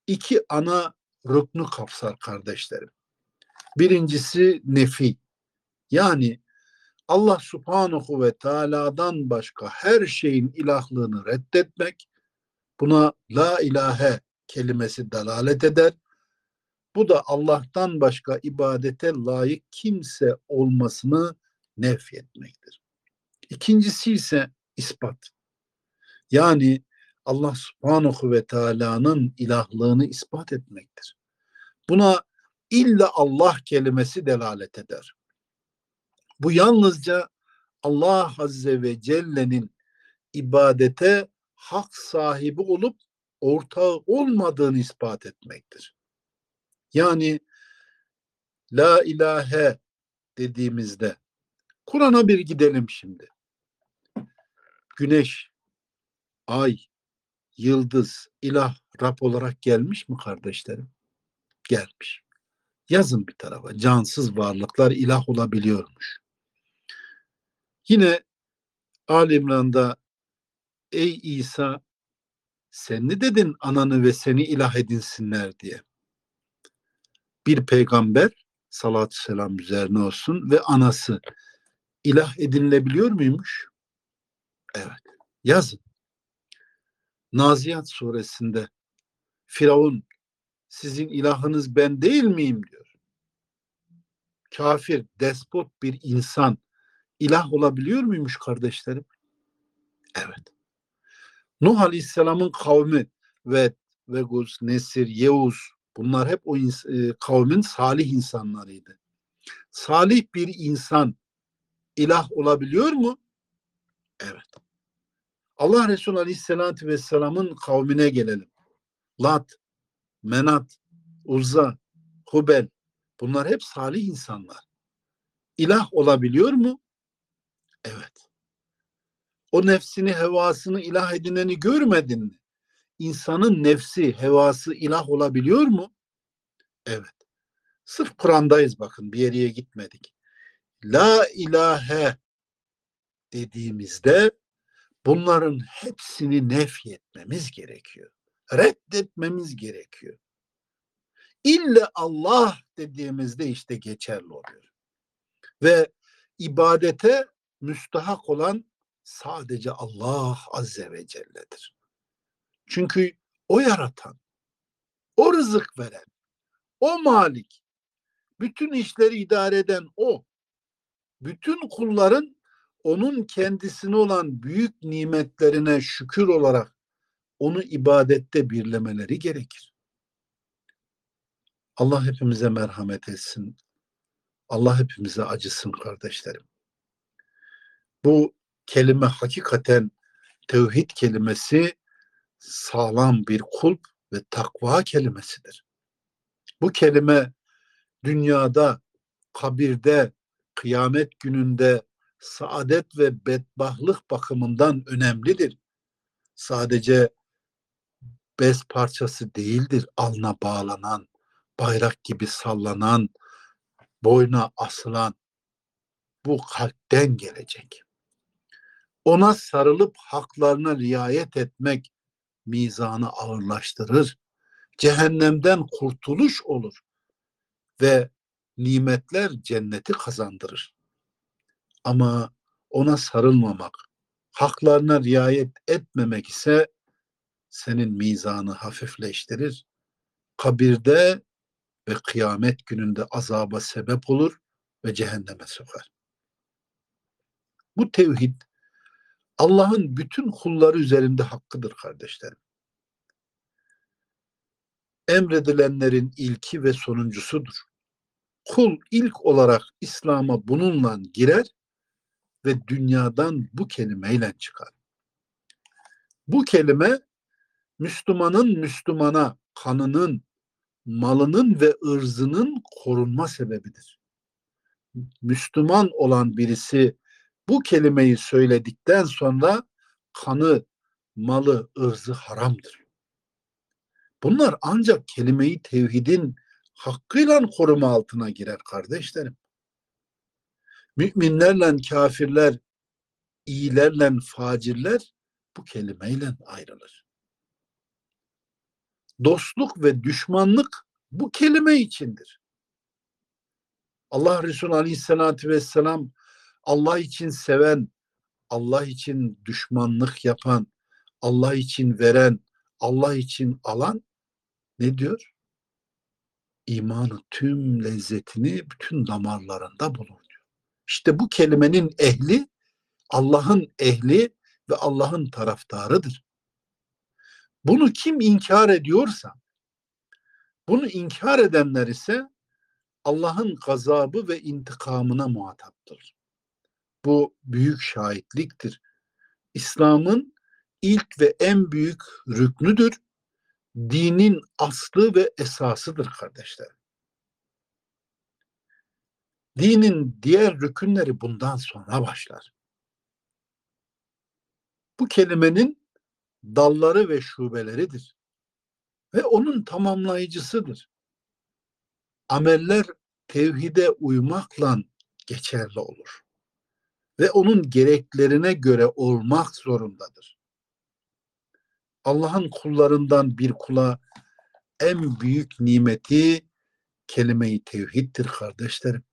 iki ana ruknu kapsar kardeşlerim. Birincisi nefi. Yani Allah subhanahu ve teala'dan başka her şeyin ilahlığını reddetmek, buna la ilahe kelimesi dalalet eder. Bu da Allah'tan başka ibadete layık kimse olmasını nefyetmektir. İkincisi ise ispat. Yani Allah subhanahu ve teala'nın ilahlığını ispat etmektir. Buna illa Allah kelimesi delalet eder. Bu yalnızca Allah Azze ve Celle'nin ibadete hak sahibi olup ortağı olmadığını ispat etmektir. Yani la ilahe dediğimizde Kur'an'a bir gidelim şimdi. Güneş, ay, yıldız, ilah, Rab olarak gelmiş mi kardeşlerim? Gelmiş. Yazın bir tarafa. Cansız varlıklar ilah olabiliyormuş. Yine Ali İmran'da ey İsa sen ne dedin ananı ve seni ilah edinsinler diye. Bir peygamber salatü selam üzerine olsun ve anası ilah edinilebiliyor muymuş? Evet. Yazın. Naziyat suresinde Firavun sizin ilahınız ben değil miyim diyor. Kafir, despot bir insan ilah olabiliyor muymuş kardeşlerim? Evet. Nuh Aleyhisselam'ın kavmi ve Veguz, Nesir, Yevuz bunlar hep o e, kavmin salih insanlarıydı. Salih bir insan ilah olabiliyor mu? Evet. Allah Resulü Aleyhisselatü Vesselam'ın kavmine gelelim. Lat, Menat, Uzza, Hubel bunlar hep salih insanlar. İlah olabiliyor mu? Evet. O nefsini, hevasını ilah edineni görmedin mi? İnsanın nefsi, hevası ilah olabiliyor mu? Evet. Sırf Kur'an'dayız bakın bir yere gitmedik. La ilahe dediğimizde bunların hepsini nefyetmemiz gerekiyor. Reddetmemiz gerekiyor. İlle Allah dediğimizde işte geçerli oluyor. Ve ibadete müstahak olan sadece Allah Azze ve Celle'dir. Çünkü o yaratan, o rızık veren, o malik, bütün işleri idare eden o. Bütün kulların onun kendisine olan büyük nimetlerine şükür olarak onu ibadette birlemeleri gerekir. Allah hepimize merhamet etsin. Allah hepimize acısın kardeşlerim. Bu kelime hakikaten tevhid kelimesi sağlam bir kulp ve takva kelimesidir. Bu kelime dünyada, kabirde, kıyamet gününde saadet ve bedbahlık bakımından önemlidir. Sadece bez parçası değildir alna bağlanan, bayrak gibi sallanan, boyna asılan. Bu kalpten gelecek. Ona sarılıp haklarına riayet etmek mizanı ağırlaştırır. Cehennemden kurtuluş olur ve nimetler cenneti kazandırır. Ama ona sarılmamak, haklarına riayet etmemek ise senin mizanı hafifleştirir. Kabirde ve kıyamet gününde azaba sebep olur ve cehenneme sokar. Bu tevhid Allah'ın bütün kulları üzerinde hakkıdır kardeşlerim. Emredilenlerin ilki ve sonuncusudur. Kul ilk olarak İslam'a bununla girer ve dünyadan bu kelimeyle çıkar. Bu kelime Müslümanın Müslümana kanının, malının ve ırzının korunma sebebidir. Müslüman olan birisi bu kelimeyi söyledikten sonra kanı, malı, ırzı haramdır. Bunlar ancak kelimeyi tevhidin hakkıyla koruma altına girer kardeşlerim. Müminlerle kafirler, iyilerle facirler bu kelimeyle ayrılır. Dostluk ve düşmanlık bu kelime içindir. Allah Resulü Aleyhisselatü Vesselam Allah için seven, Allah için düşmanlık yapan, Allah için veren, Allah için alan ne diyor? İmanı tüm lezzetini bütün damarlarında bulur diyor. İşte bu kelimenin ehli Allah'ın ehli ve Allah'ın taraftarıdır. Bunu kim inkar ediyorsa bunu inkar edenler ise Allah'ın gazabı ve intikamına muhataptır. Bu büyük şahitliktir. İslam'ın ilk ve en büyük rüknüdür. Dinin aslı ve esasıdır kardeşler. Dinin diğer rükünleri bundan sonra başlar. Bu kelimenin dalları ve şubeleridir. Ve onun tamamlayıcısıdır. Ameller tevhide uymakla geçerli olur ve onun gereklerine göre olmak zorundadır. Allah'ın kullarından bir kula en büyük nimeti kelime-i tevhiddir kardeşlerim.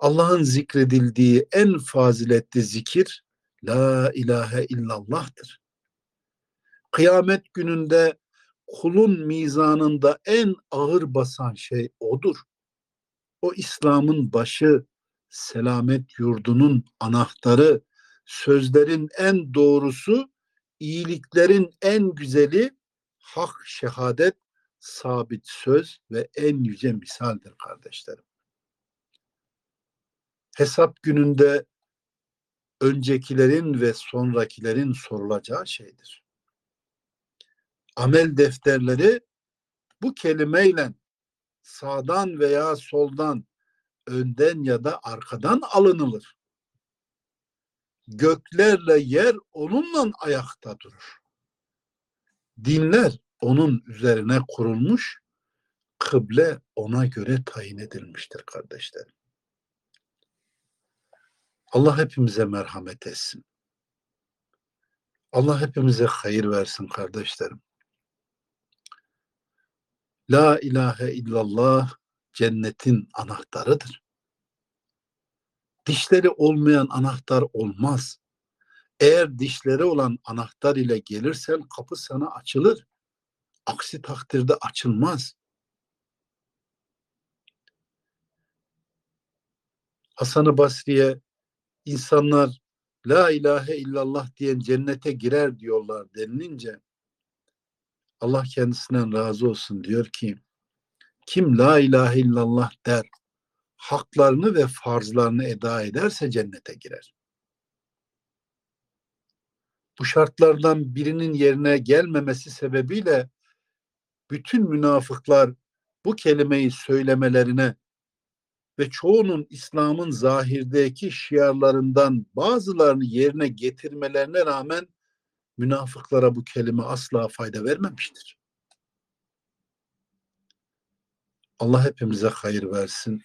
Allah'ın zikredildiği en faziletli zikir La ilahe illallah'tır. Kıyamet gününde kulun mizanında en ağır basan şey odur. O İslam'ın başı, selamet yurdunun anahtarı, sözlerin en doğrusu, iyiliklerin en güzeli, hak, şehadet, sabit söz ve en yüce misaldir kardeşlerim. Hesap gününde öncekilerin ve sonrakilerin sorulacağı şeydir. Amel defterleri bu kelimeyle sağdan veya soldan önden ya da arkadan alınılır. Göklerle yer onunla ayakta durur. Dinler onun üzerine kurulmuş, kıble ona göre tayin edilmiştir kardeşlerim. Allah hepimize merhamet etsin. Allah hepimize hayır versin kardeşlerim. La ilahe illallah cennetin anahtarıdır. Dişleri olmayan anahtar olmaz. Eğer dişleri olan anahtar ile gelirsen kapı sana açılır. Aksi takdirde açılmaz. Hasan-ı Basri'ye insanlar La ilahe illallah diyen cennete girer diyorlar denilince Allah kendisinden razı olsun diyor ki kim la ilahe illallah der haklarını ve farzlarını eda ederse cennete girer. Bu şartlardan birinin yerine gelmemesi sebebiyle bütün münafıklar bu kelimeyi söylemelerine ve çoğunun İslam'ın zahirdeki şiarlarından bazılarını yerine getirmelerine rağmen münafıklara bu kelime asla fayda vermemiştir. Allah hepimize hayır versin,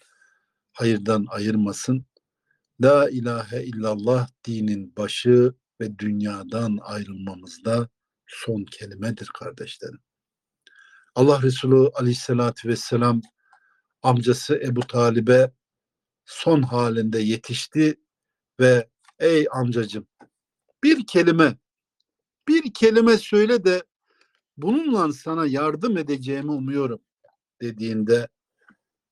hayırdan ayırmasın. La ilahe illallah dinin başı ve dünyadan ayrılmamızda son kelimedir kardeşlerim. Allah Resulü aleyhissalatü vesselam amcası Ebu Talib'e son halinde yetişti ve ey amcacım bir kelime bir kelime söyle de bununla sana yardım edeceğimi umuyorum dediğinde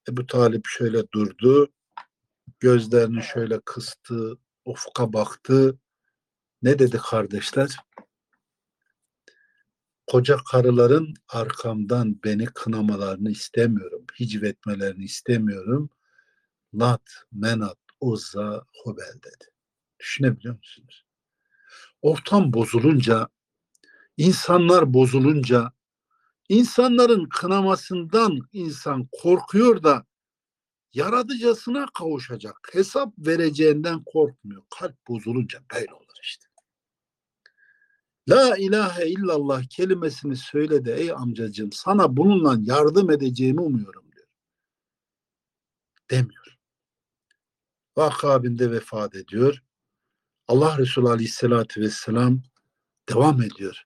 Ebu Talip şöyle durdu gözlerini şöyle kıstı ufka baktı ne dedi kardeşler koca karıların arkamdan beni kınamalarını istemiyorum. Hicvetmelerini istemiyorum. Lat, Menat, Uzza, Hubel dedi. Düşünebiliyor musunuz? Ortam bozulunca, insanlar bozulunca, insanların kınamasından insan korkuyor da yaratıcısına kavuşacak, hesap vereceğinden korkmuyor. Kalp bozulunca böyle olur işte. La ilahe illallah kelimesini söyle de ey amcacığım sana bununla yardım edeceğimi umuyorum diyor. Demiyor. Ve akabinde vefat ediyor. Allah Resulü Aleyhisselatü Vesselam devam ediyor.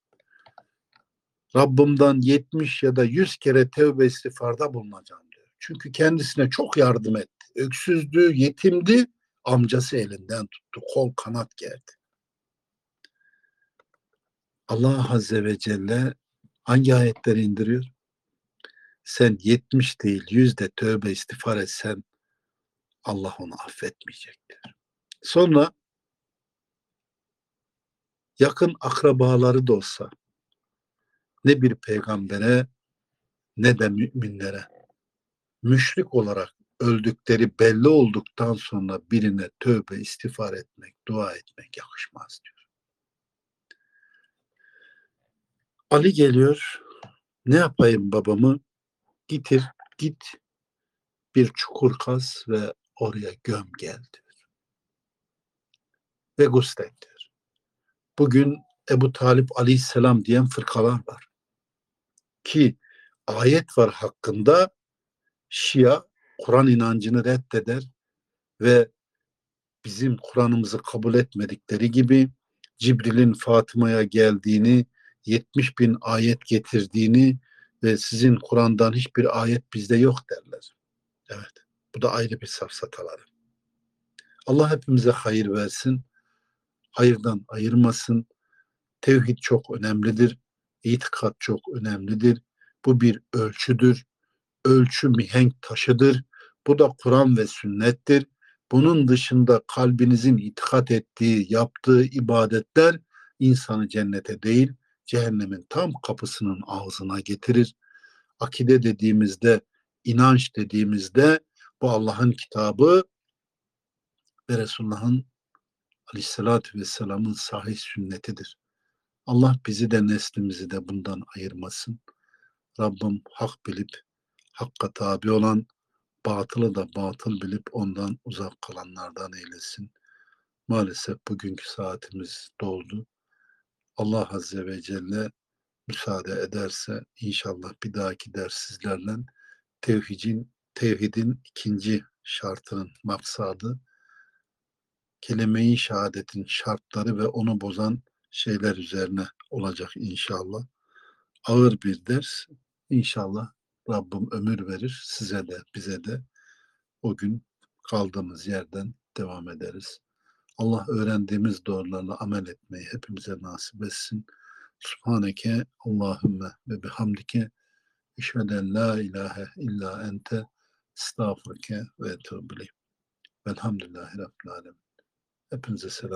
Rabbimden 70 ya da 100 kere tevbe istiğfarda bulunacağım diyor. Çünkü kendisine çok yardım etti. Öksüzdü, yetimdi, amcası elinden tuttu, kol kanat gerdi. Allah Azze ve Celle hangi ayetleri indiriyor? Sen 70 değil yüzde tövbe istiğfar etsen Allah onu affetmeyecektir. Sonra yakın akrabaları da olsa ne bir peygambere ne de müminlere müşrik olarak öldükleri belli olduktan sonra birine tövbe istiğfar etmek, dua etmek yakışmaz diyor. Ali geliyor. Ne yapayım babamı? Getir, git bir çukur kaz ve oraya göm gel diyor. Ve guslet diyor. Bugün Ebu Talip aleyhisselam diyen fırkalar var. Ki ayet var hakkında Şia Kur'an inancını reddeder ve bizim Kur'an'ımızı kabul etmedikleri gibi Cibril'in Fatıma'ya geldiğini 70 bin ayet getirdiğini ve sizin Kur'an'dan hiçbir ayet bizde yok derler. Evet. Bu da ayrı bir safsataları. Allah hepimize hayır versin. Hayırdan ayırmasın. Tevhid çok önemlidir. İtikat çok önemlidir. Bu bir ölçüdür. Ölçü mihenk taşıdır. Bu da Kur'an ve sünnettir. Bunun dışında kalbinizin itikat ettiği, yaptığı ibadetler insanı cennete değil, cehennemin tam kapısının ağzına getirir. Akide dediğimizde, inanç dediğimizde bu Allah'ın kitabı ve Resulullah'ın aleyhissalatü vesselamın sahih sünnetidir. Allah bizi de neslimizi de bundan ayırmasın. Rabbim hak bilip hakka tabi olan, batılı da batıl bilip ondan uzak kalanlardan eylesin. Maalesef bugünkü saatimiz doldu. Allah Azze ve Celle müsaade ederse inşallah bir dahaki ders sizlerle tevhidin, tevhidin ikinci şartının maksadı kelime-i şehadetin şartları ve onu bozan şeyler üzerine olacak inşallah. Ağır bir ders. İnşallah Rabbim ömür verir size de bize de o gün kaldığımız yerden devam ederiz. Allah öğrendiğimiz doğrularla amel etmeyi hepimize nasip etsin. Subhaneke Allahümme ve bihamdike eşheden la ilahe illa ente estağfurke ve etûbü ileyk. Velhamdülillahi Rabbil Alemin. Hepinize selam.